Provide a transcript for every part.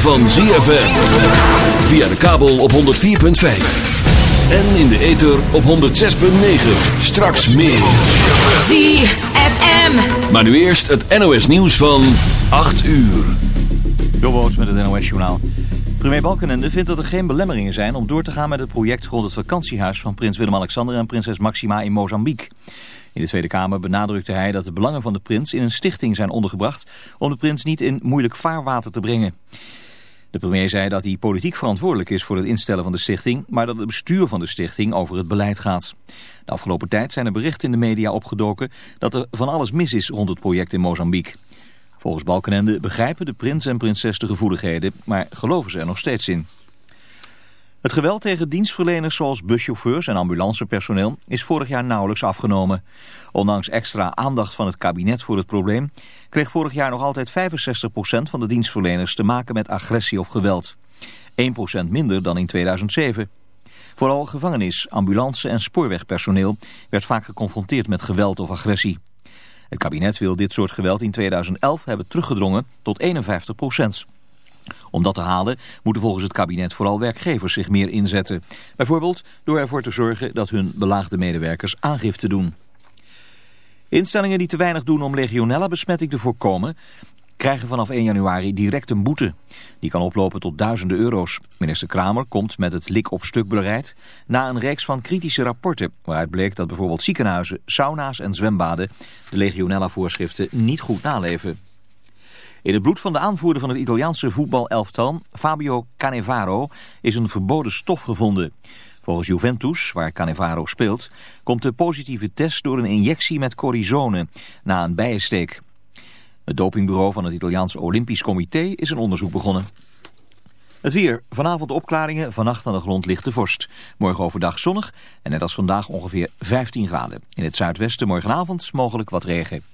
van ZFM. Via de kabel op 104.5. En in de ether op 106.9. Straks meer. ZFM. Maar nu eerst het NOS nieuws van 8 uur. Jobboots met het NOS journaal. Premier Balkenende vindt dat er geen belemmeringen zijn om door te gaan met het project rond het vakantiehuis van prins Willem-Alexander en prinses Maxima in Mozambique. In de Tweede Kamer benadrukte hij dat de belangen van de prins in een stichting zijn ondergebracht om de prins niet in moeilijk vaarwater te brengen. De premier zei dat hij politiek verantwoordelijk is voor het instellen van de stichting, maar dat het bestuur van de stichting over het beleid gaat. De afgelopen tijd zijn er berichten in de media opgedoken dat er van alles mis is rond het project in Mozambique. Volgens Balkenende begrijpen de prins en prinses de gevoeligheden, maar geloven ze er nog steeds in. Het geweld tegen dienstverleners zoals buschauffeurs en ambulancepersoneel is vorig jaar nauwelijks afgenomen. Ondanks extra aandacht van het kabinet voor het probleem kreeg vorig jaar nog altijd 65% van de dienstverleners te maken met agressie of geweld. 1% minder dan in 2007. Vooral gevangenis, ambulance en spoorwegpersoneel werd vaak geconfronteerd met geweld of agressie. Het kabinet wil dit soort geweld in 2011 hebben teruggedrongen tot 51 procent. Om dat te halen moeten volgens het kabinet vooral werkgevers zich meer inzetten. Bijvoorbeeld door ervoor te zorgen dat hun belaagde medewerkers aangifte doen. Instellingen die te weinig doen om legionella-besmetting te voorkomen... krijgen vanaf 1 januari direct een boete. Die kan oplopen tot duizenden euro's. Minister Kramer komt met het lik-op-stuk beleid... na een reeks van kritische rapporten... waaruit bleek dat bijvoorbeeld ziekenhuizen, sauna's en zwembaden... de legionella-voorschriften niet goed naleven. In het bloed van de aanvoerder van het Italiaanse voetbalelftal, Fabio Cannevaro, is een verboden stof gevonden. Volgens Juventus, waar Cannevaro speelt, komt de positieve test door een injectie met cortisone na een bijensteek. Het dopingbureau van het Italiaanse Olympisch Comité is een onderzoek begonnen. Het weer. Vanavond opklaringen, vannacht aan de grond ligt de vorst. Morgen overdag zonnig en net als vandaag ongeveer 15 graden. In het zuidwesten morgenavond mogelijk wat regen.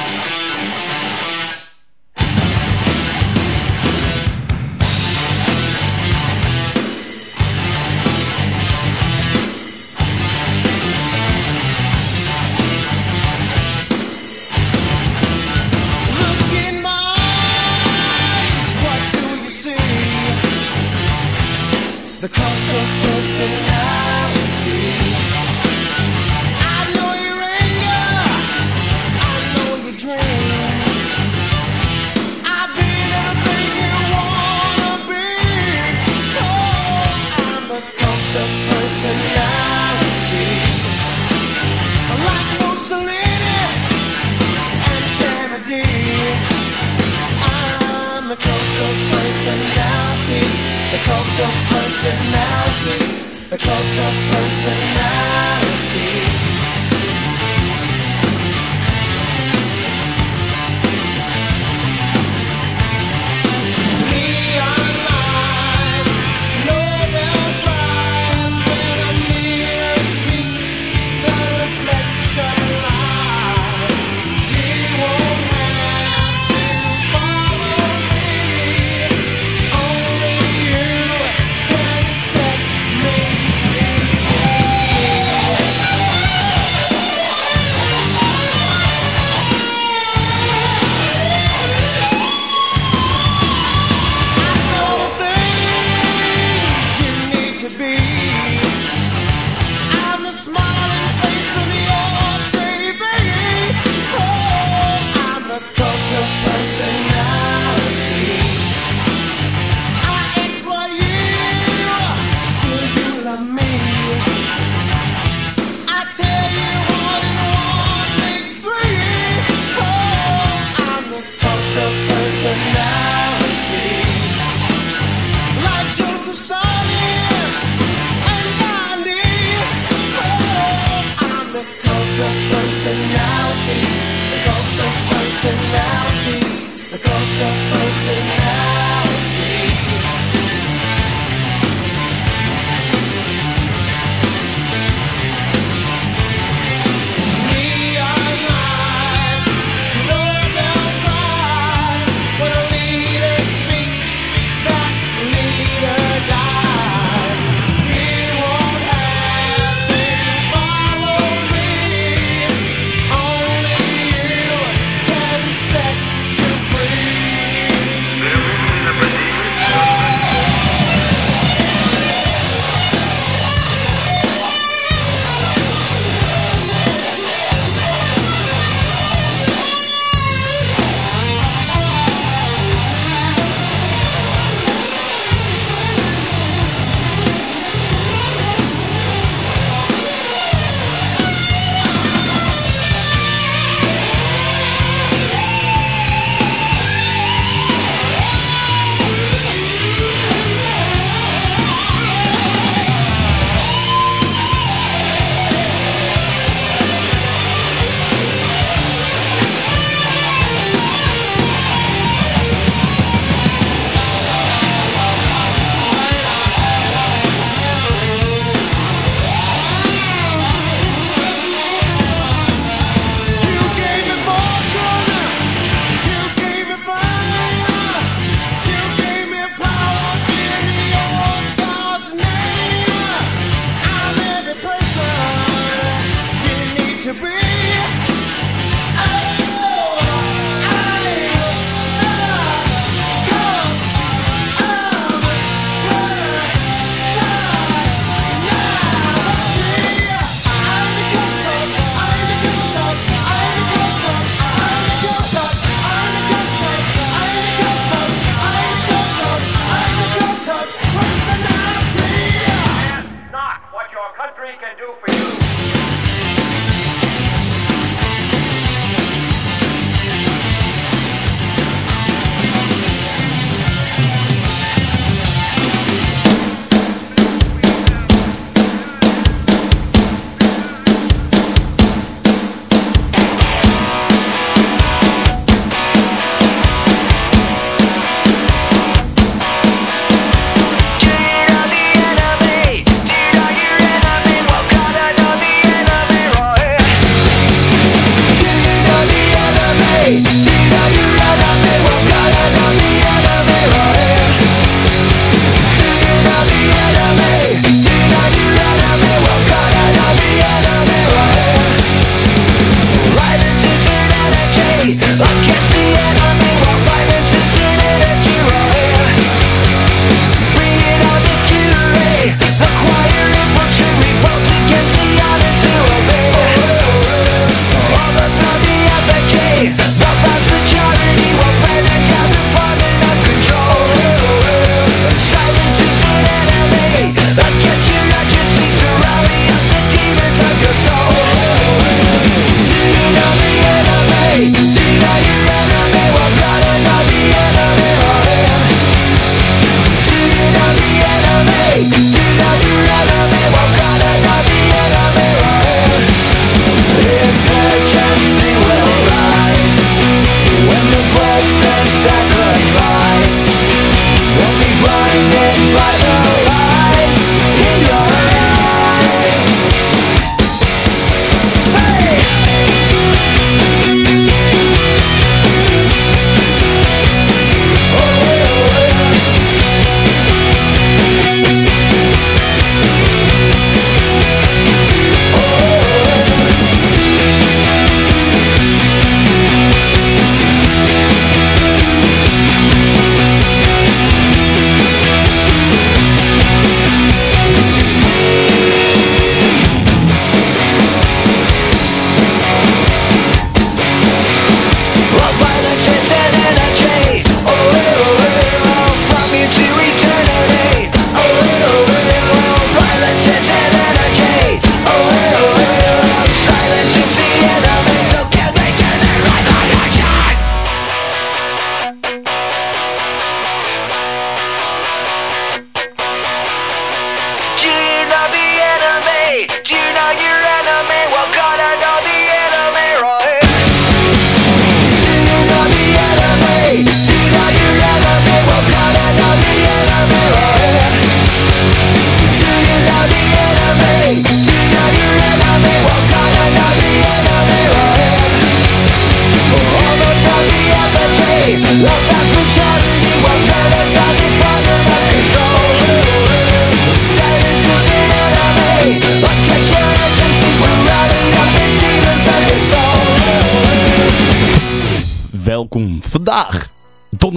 Cult of personality. Like Mussolini and Kennedy. I'm the cult of personality,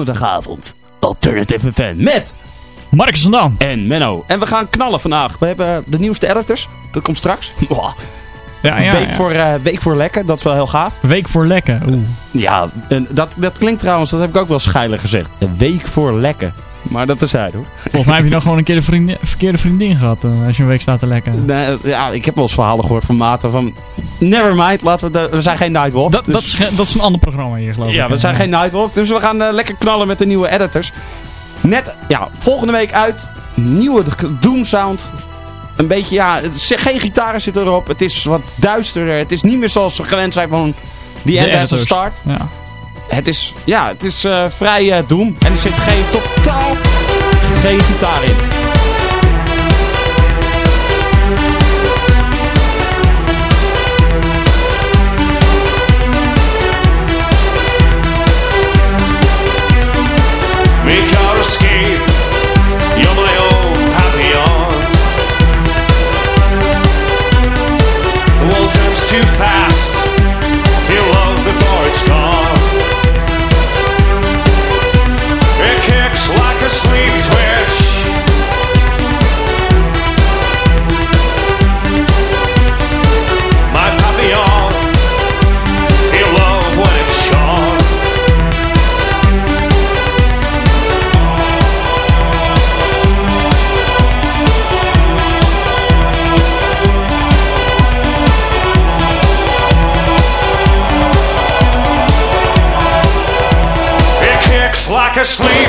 donderdagavond, Alternative FM met... Marcus van Dam. En Menno. En we gaan knallen vandaag. We hebben de nieuwste editors. Dat komt straks. Ja, ja, week, ja. Voor, uh, week voor lekker, dat is wel heel gaaf. Week voor lekker. Oeh. Ja, dat, dat klinkt trouwens, dat heb ik ook wel scheilig gezegd. Week voor lekker. Maar dat terzijde hoor. Volgens mij heb je nog gewoon een keer de vriendin, verkeerde vriendin gehad uh, als je een week staat te lekken. Nee, ja, ik heb wel eens verhalen gehoord van maten van... Never mind, laten we, de, we zijn geen Nightwalk. Dat, dus... dat, is, dat is een ander programma hier geloof ja, ik. we zijn geen Nightwalk, dus we gaan uh, lekker knallen met de nieuwe editors. Net, ja, volgende week uit. Nieuwe Doom Sound. Een beetje, ja, geen gitaren zitten erop. Het is wat duisterder. Het is niet meer zoals we gewend zijn van die End as a Start. Ja. Het is, ja, het is uh, vrij uh, Doom. En er zit geen, totaal geen gitaar in. sleep.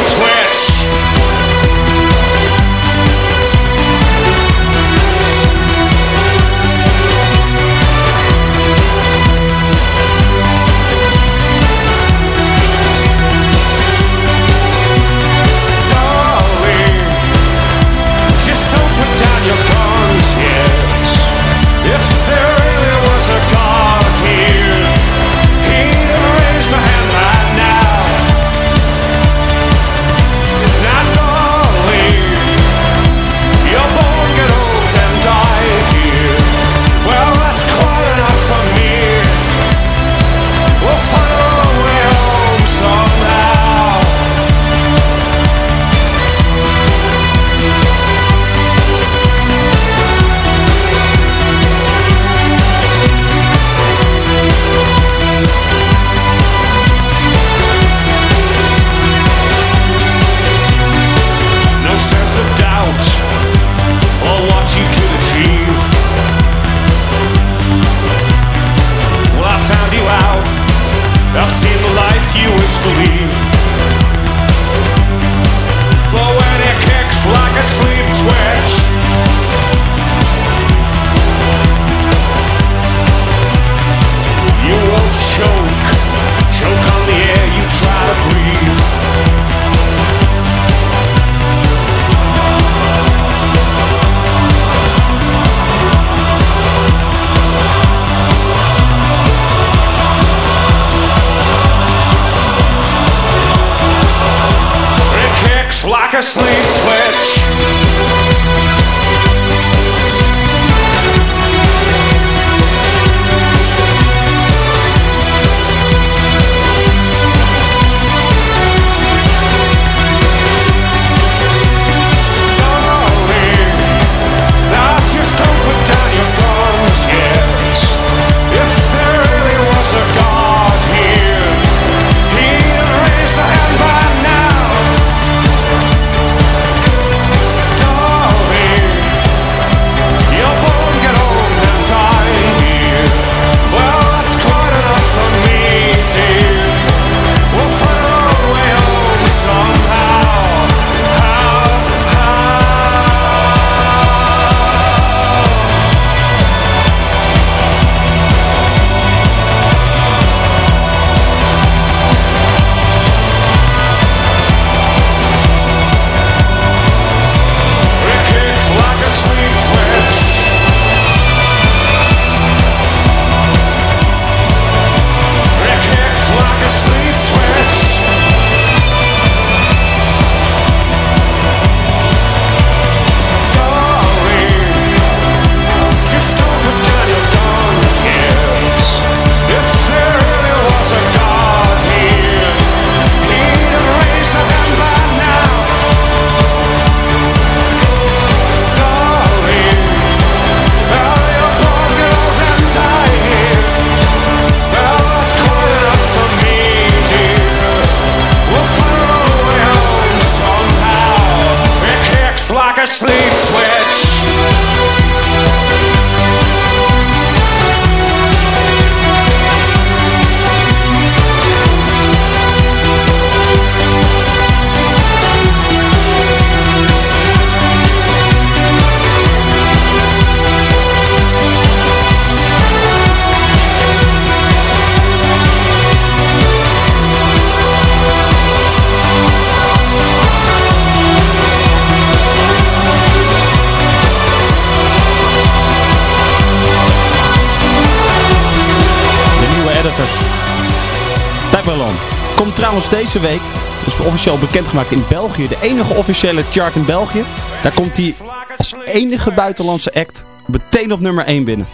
Komt trouwens deze week, dat is officieel bekendgemaakt in België, de enige officiële chart in België. Daar komt hij als enige buitenlandse act meteen op nummer 1 binnen.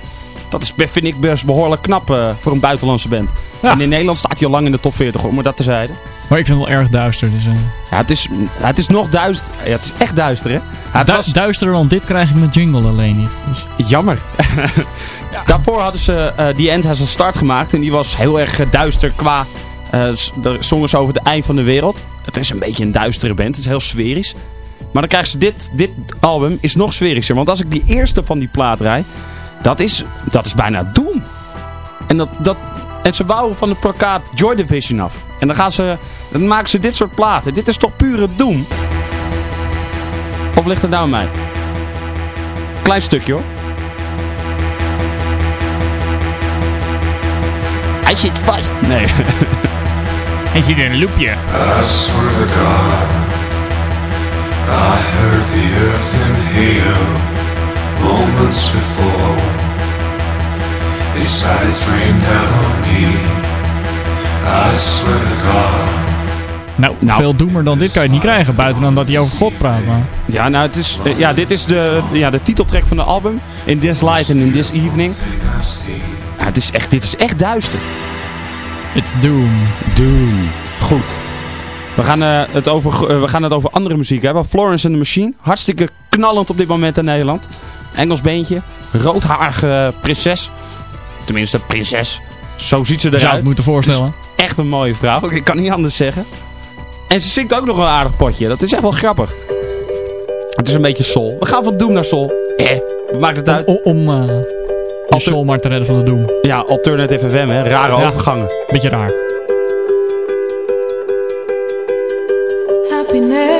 Dat is, vind ik best behoorlijk knap eh, voor een buitenlandse band. En in Nederland staat hij al lang in de top 40, om maar dat te zeiden. Maar ik vind het wel erg duister. Dus, eh. ja, het, is, het is nog duister. Ja, het is echt duister, hè? Ja, du was... Duisterder want dit krijg ik met jingle alleen niet. Dus... Jammer. ja. Daarvoor hadden ze eh, die The End Has A Start gemaakt. En die was heel erg duister qua eh, de zongen ze over het eind van de wereld. Het is een beetje een duistere band. Het is heel sferisch. Maar dan krijgen ze dit, dit album is nog sferischer. Want als ik die eerste van die plaat draai, dat is, dat is bijna Doom. En, dat, dat, en ze wouden van de plakkaat Joy Division af. En dan, gaan ze, dan maken ze dit soort platen. Dit is toch pure Doom? Of ligt het nou aan mij? Klein stukje hoor. Hij zit vast. Nee. Hij zit in een loopje. I swear to God, I heard the earth inhale moments before. They said it's rained down on me. I swear to God. Nou, Nou. veel doemer dan dit kan je niet krijgen. Buiten dan dat hij over God praat. Maar. Ja, nou, het is, eh, ja, dit is de, ja, de titeltrack van de album. In This Light and in This Evening. Ja, het is echt, dit is echt duister. It's Doom. Doom. Goed. We gaan, eh, het over, eh, we gaan het over andere muziek hebben. Florence and the Machine. Hartstikke knallend op dit moment in Nederland. Engels beentje. Roodharige prinses. Tenminste, prinses. Zo ziet ze Je zou het eruit. moeten voorstellen. Echt een mooie vrouw. Ik kan niet anders zeggen. En ze zingt ook nog een aardig potje. Dat is echt wel grappig. Het is een beetje soul. We gaan van Doom naar soul. Eh, maakt het uit? Om, om eh, Alter- soul maar te redden van de Doom. Ja, Alternative FM, hè. Rare Ja. overgangen. Beetje raar. Happiness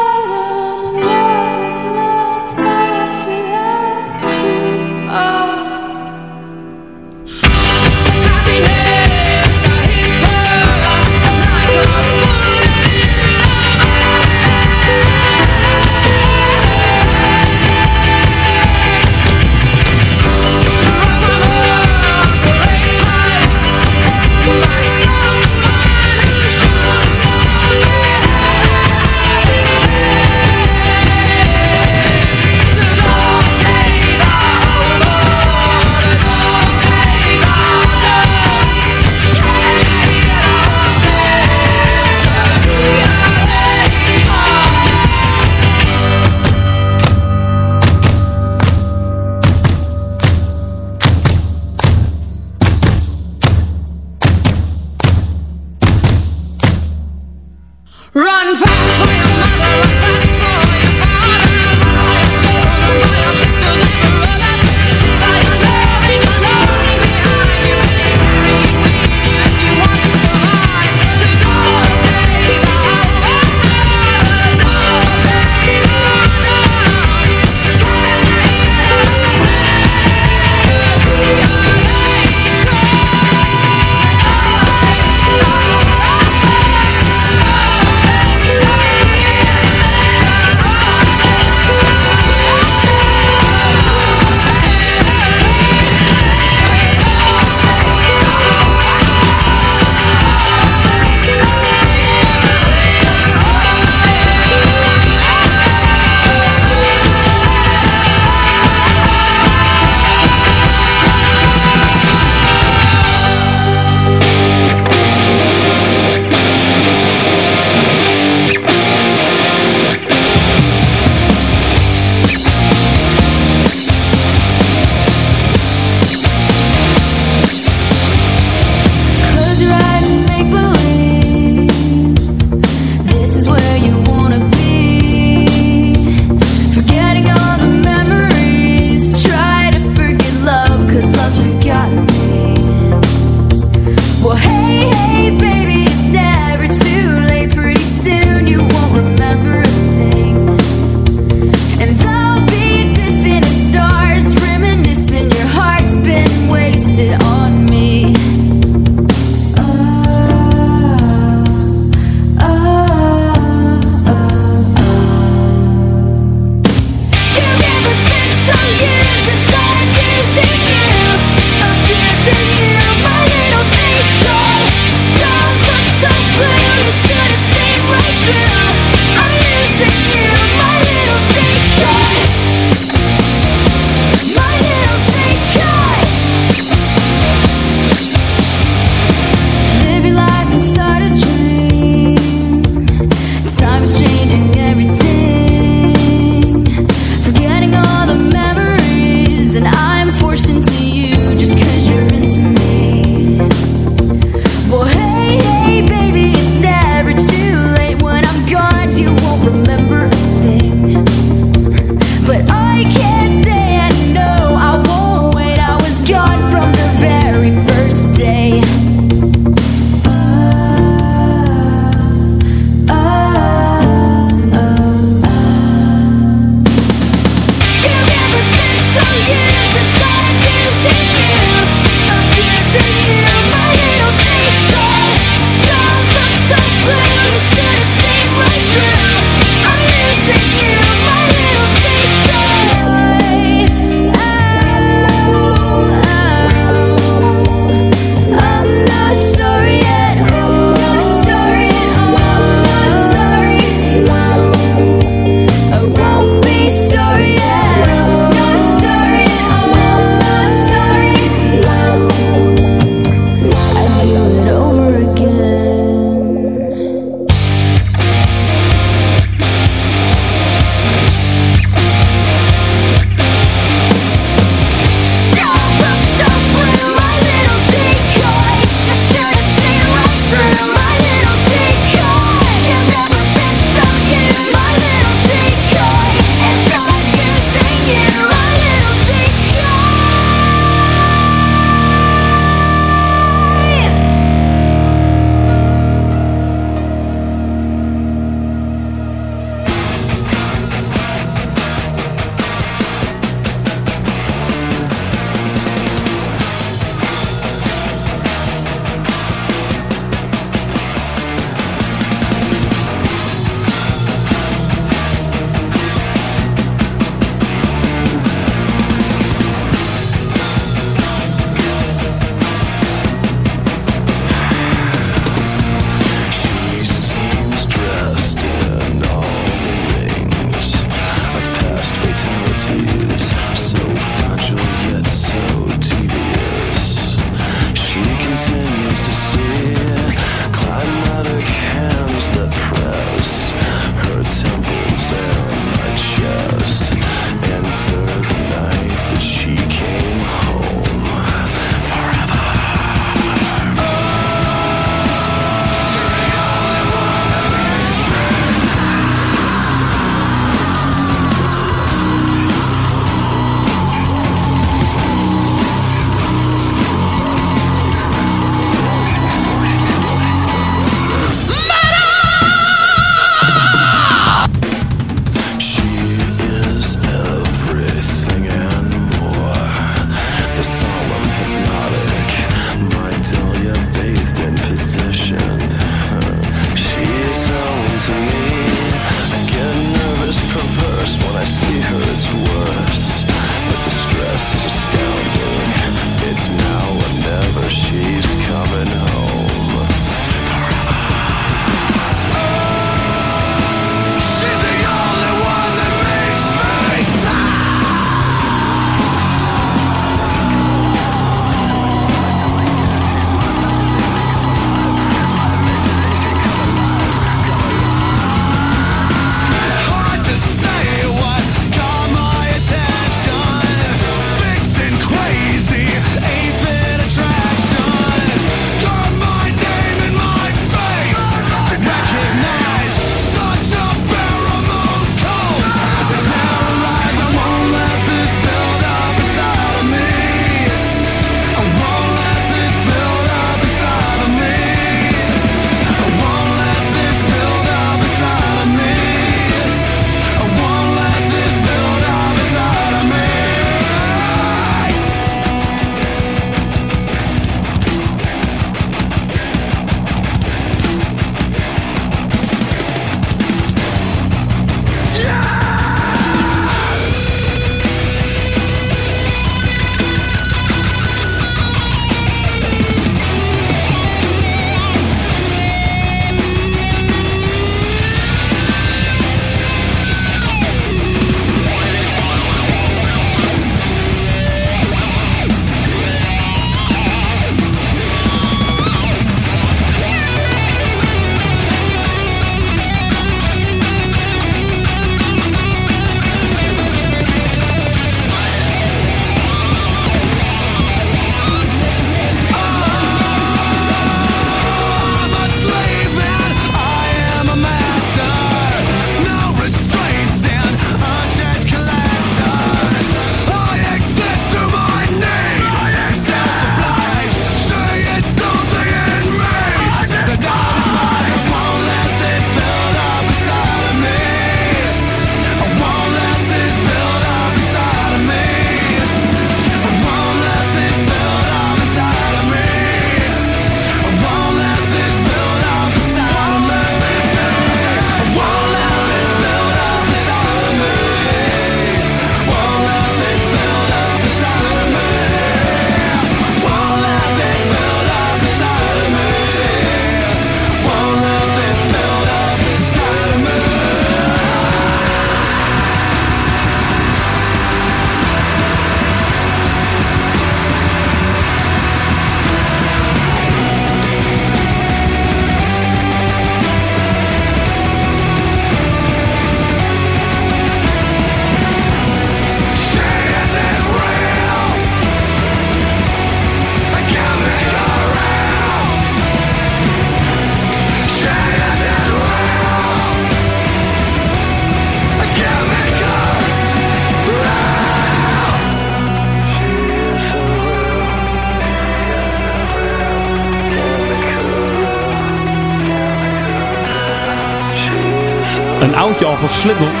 van Slipknot.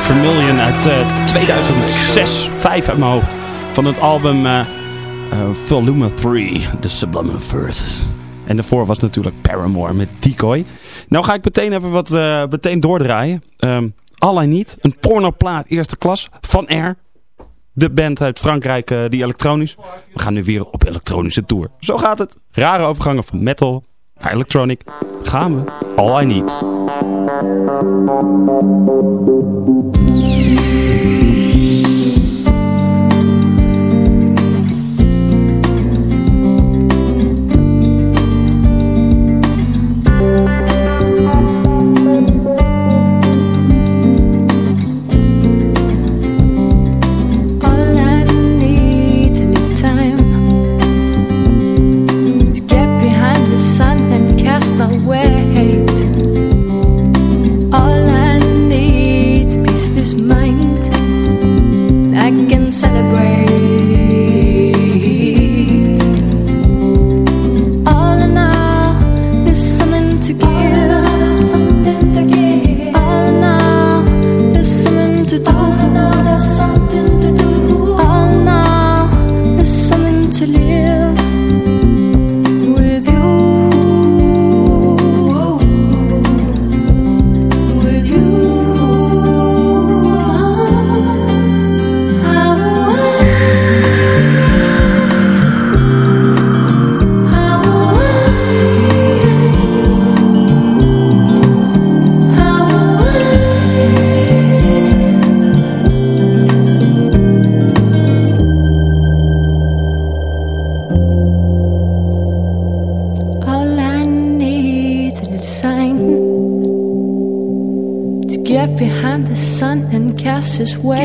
Vermillion uit eh, 2006, 5 uit mijn hoofd. Van het album eh eh, Volume 3, The Sublime Verses. En daarvoor was natuurlijk Paramore met Decoy. Nou ga ik meteen even wat eh, meteen doordraaien. Ehm All I Need, een pornoplaat eerste klas van Air. De band uit Frankrijk eh, die elektronisch. We gaan nu weer op elektronische tour. Zo gaat het. Rare overgangen van metal electronic. Gaan we. All I Need. Celebrate. this way.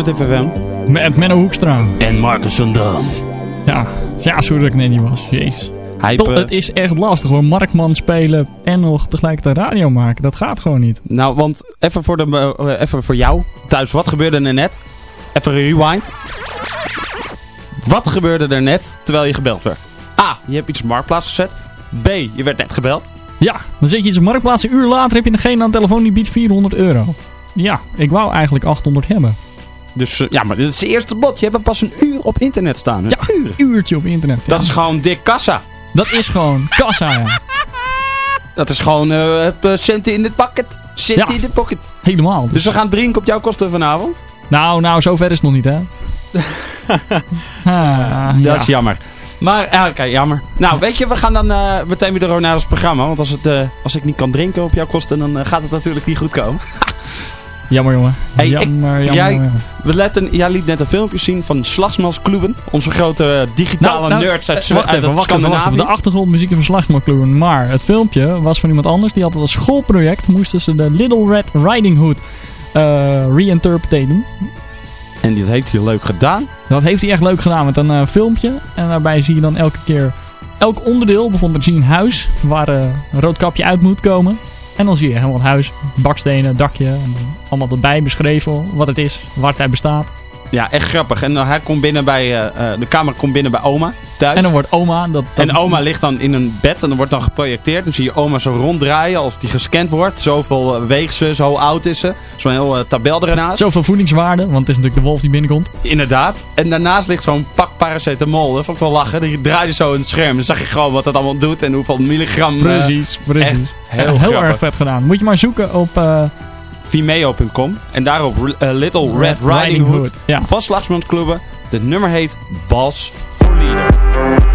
Alternative FM Met Menno Hoekstra. en Marcus van Dam. Ja, ja sorry dat ik net niet was. Jeez. Toch, eh, het is echt lastig hoor. Markman spelen en nog tegelijkertijd radio maken. Dat gaat gewoon niet. Nou, want even voor, de, eh, even voor jou thuis, wat gebeurde er net? Even een rewind. Wat gebeurde er net terwijl je gebeld werd? A. Je hebt iets op marktplaats gezet. B. Je werd net gebeld. Ja, dan zet je iets op marktplaats. Een uur later heb je degene aan de telefoon die biedt 400 euro. Ja, ik wou eigenlijk 800 hebben. Dus eh, ja, maar dit is het eerste bod. Je hebt pas een uur op internet staan. Een Ja, uur. uurtje op internet. ja. Dat is gewoon dik kassa. dat is gewoon kassa, ja. Dat is gewoon het eh, centen in de pocket. Centen Ja. in de pocket. Helemaal. Dus we gaan drinken op jouw kosten vanavond. Nou, nou, zover is het nog niet, hè? ah, ja. Dat is jammer. Maar, oké, jammer. Nou, weet je, we gaan dan eh, meteen weer door naar ons programma. Want als, het, als ik niet kan drinken op jouw kosten, dan gaat het natuurlijk niet goed komen. Jammer, jongen. Hey, ik- jammer, jij- jammer. We letten, jij liet net een filmpje zien van Slagsmansklubben. Onze grote eh, digitale Nou, nou, nerds uit, eh, wacht even, wacht even, wacht even. De achtergrondmuziek van Slagsmakluwen. Maar het filmpje was van iemand anders. Die had het als schoolproject. Moesten ze de Little Red Riding Hood eh reinterpreteren. En dit heeft hij leuk gedaan. Dat heeft hij echt leuk gedaan met een filmpje. En daarbij zie je dan elke keer... Elk onderdeel, bijvoorbeeld zie je een huis waar een rood kapje uit moet komen. En dan zie je helemaal het huis, bakstenen, dakje. Allemaal erbij beschreven wat het is, waar het uit bestaat. Ja, echt grappig. En eh, hij komt binnen bij, eh, eh, de camera komt binnen bij oma thuis. En dan wordt oma... Dat, dat- En oma ligt dan in een bed en dan wordt dan geprojecteerd. Dan zie je oma zo ronddraaien als die gescand wordt. Zoveel weegt ze, zo oud is ze. Zo'n heel tabel ernaast. Zoveel voedingswaarde, want het is natuurlijk de wolf die binnenkomt. Inderdaad. En daarnaast ligt zo'n pak paracetamol. Dat vond ik wel lachen. Die draaide zo in het scherm. Dan zag je gewoon wat het allemaal doet en hoeveel milligram. Precies, precies. echt heel heel erg vet gedaan. Moet je maar zoeken op Vimeo.com. En daarop eh, Little Red, Riding, Hood. Ja. Van. Het nummer heet Bals voor Lieder.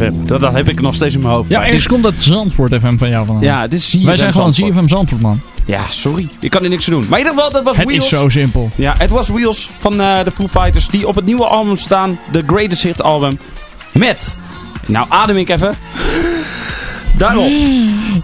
Dat. Dat, heb ik nog steeds in mijn hoofd. Ja, het is, komt dat Zandvoort FM van jou vandaan. ja, het is Wij zijn gewoon. ZFM Zandvoort, man. Ja, sorry. Ik kan er niks aan doen. Maar in ieder geval, dat was Het Wheels. is zo simpel. Ja, het was Wheels van eh, de Foo Fighters die op het nieuwe album staan. De Greatest Hit album. Met, nou adem ik even. Daarop,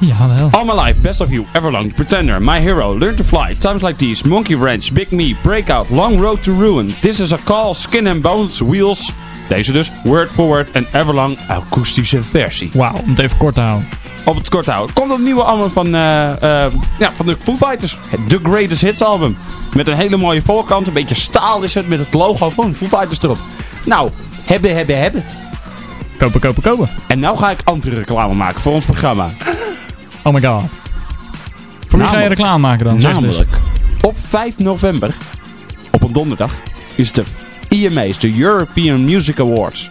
Ja, wel. All My Life, Best of You, Everlong, Pretender, My Hero, Learn to Fly, Times Like These, Monkey Ranch, Big Me, Breakout, Long Road to Ruin, This Is a Call, Skin and Bones, Wheels. Deze dus, Word for Word en Everlong akoestische versie. Wauw, om het even kort te houden. Op het kort te houden. Komt op het nieuwe album van, eh, eh, ja, van de Foo Fighters. The Greatest Hits album. Met een hele mooie voorkant. Een beetje staal is het. Met het logo van Foo Fighters erop. Nou, hebben, hebben, hebben. Kopen, kopen, kopen. En nou ga ik anti-reclame maken voor ons programma. Oh my god. Voor wie ga je reclame maken dan? Dus. Namelijk, op 5 november, op een donderdag, is de EMA's, de European Music Awards.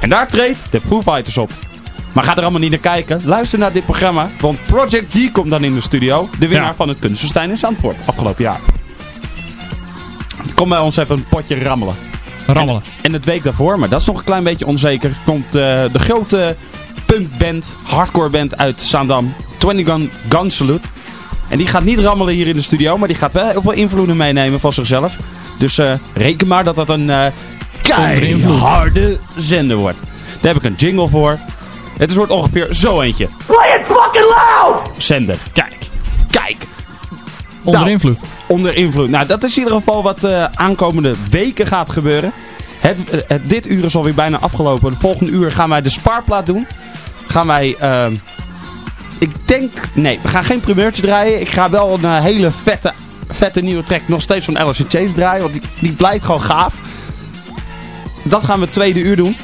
En daar treedt de Foo Fighters op. Maar ga er allemaal niet naar kijken. Luister naar dit programma, want Project D komt dan in de studio. De winnaar Ja. van het Kunstenstein in Zandvoort, afgelopen jaar. Kom bij ons even een potje rammelen. Rammelen. En het week daarvoor, maar dat is nog een klein beetje onzeker, komt eh, de grote punkband, hardcore band uit Zaandam, 20 Gun, Gun Salute. En die gaat niet rammelen hier in de studio, maar die gaat wel heel veel invloeden meenemen van zichzelf. Dus eh, reken maar dat dat een eh keiharde zender wordt. Daar heb ik een jingle voor. Het wordt ongeveer zo eentje. Play it fucking loud! Zender. Kijk. Kijk. Onder Nou. invloed. Onder invloed. Nou, dat is in ieder geval wat eh aankomende weken gaat gebeuren. Het, het, dit uur is alweer bijna afgelopen. De volgende uur gaan wij de spaarplaat doen. Gaan wij... ehm, ik denk... Nee, we gaan geen primeurtje draaien. Ik ga wel een hele vette, vette nieuwe track nog steeds van Alice in Chains draaien. Want die, die blijkt gewoon gaaf. Dat gaan we het tweede uur doen.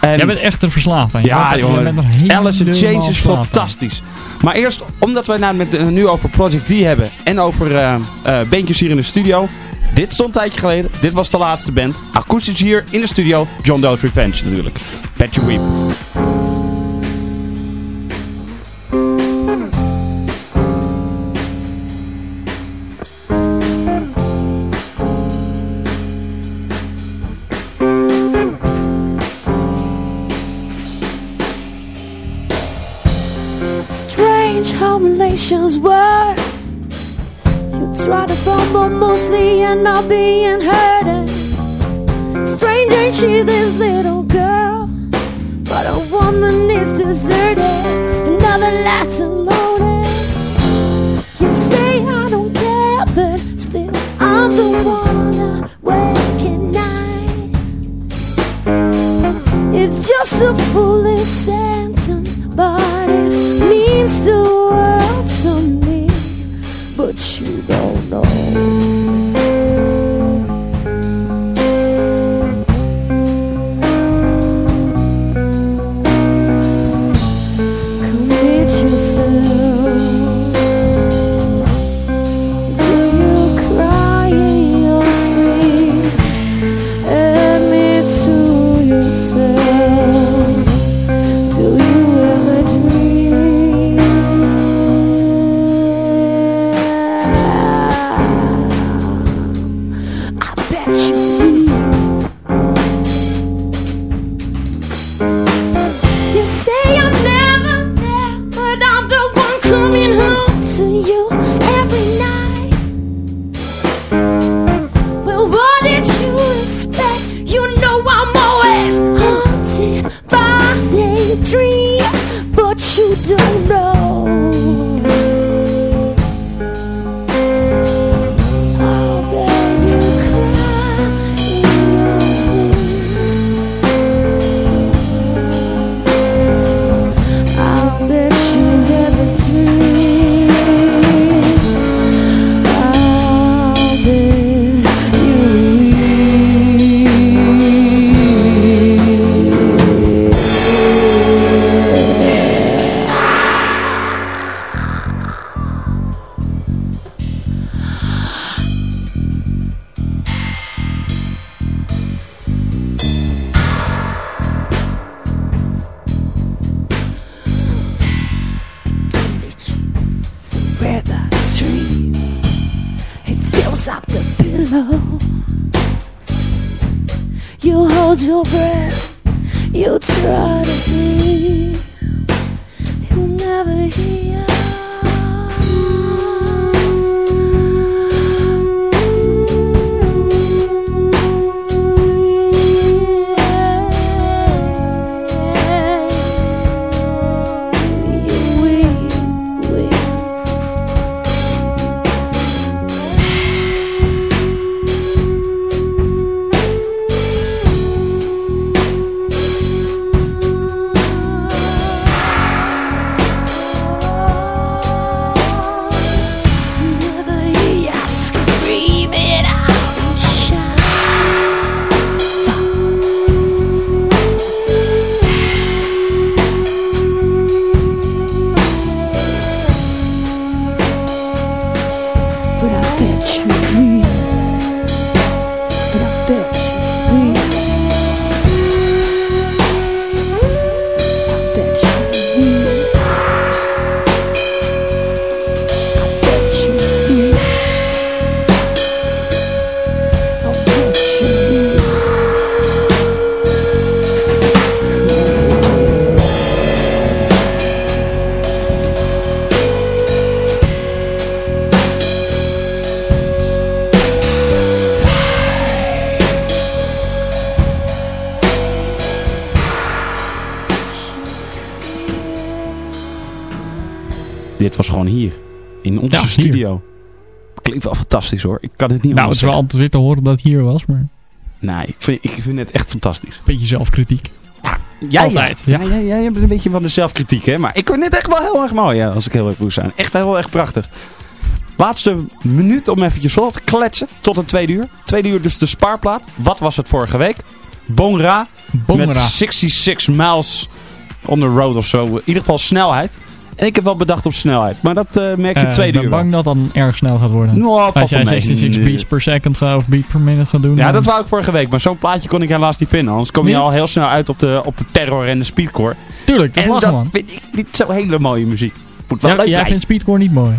En Jij bent echt er verslaafd aan. Je ja, jongen. Alice in Chains is fantastisch. Maar eerst, omdat wij nou met, eh, nu over Project D hebben en over eh eh, bandjes hier in de studio. Dit stond een tijdje geleden. Dit was de laatste band. Akoestisch hier in de studio. John Doe's Revenge natuurlijk. Pet You Weep. Strange how relations work. You try to fumble mostly and not being. And strange ain't she, this little girl? But a woman is deserted, another left alone. You say I don't care, but still I'm the one awake at night. It's just a foolish sentence, but it means the dit was gewoon hier. In onze Ja, hier. studio. Klinkt wel fantastisch hoor. Ik kan het niet Nou, het is wel altijd weer te horen dat het hier was, maar Nee, ik vind, ik vind het echt fantastisch. beetje zelfkritiek. Ja, Altijd, Ja, ja, ja, je hebt een beetje van de zelfkritiek, hè. Maar ik vind dit echt wel heel erg mooi, ja, als ik heel erg moet zijn. Echt heel erg prachtig. Laatste minuut om eventjes vol te kletsen. Tot een tweede uur. Tweede uur dus de spaarplaat. Wat was het vorige week? Bongra. Met Bongera. 66 miles on the road of zo. In ieder geval snelheid. En ik heb wel bedacht op snelheid. Maar dat eh, merk je het tweede ik ben uur bang dat dat dan erg snel gaat worden. Nou, Als jij wel mee. 66 Nee. beats per second gaat, of beat per minute gaat doen. Ja, dan- dat wou ik vorige week. Maar zo'n plaatje kon ik helaas niet vinden. Anders kom je Nee? al heel snel uit op de, op de terror en de speedcore. Tuurlijk, dat en lachen dat man. vind ik niet zo hele mooie muziek. Moet wel Ja, leuk jij blijven. vindt speedcore niet mooi.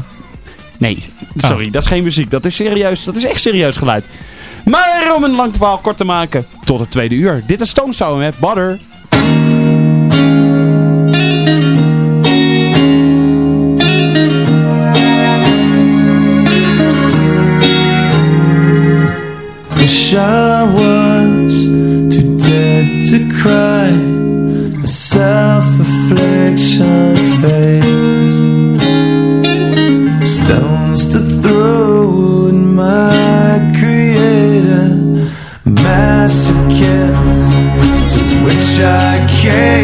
Nee, sorry, dat is geen muziek. Dat is serieus, dat is echt serieus geluid. Maar om een lang verhaal kort te maken, tot het tweede uur. Dit is Stone Sour met Butter. wish I was too dead to cry. A self affliction fades. Stones to throw at my creator, massacres to which I came.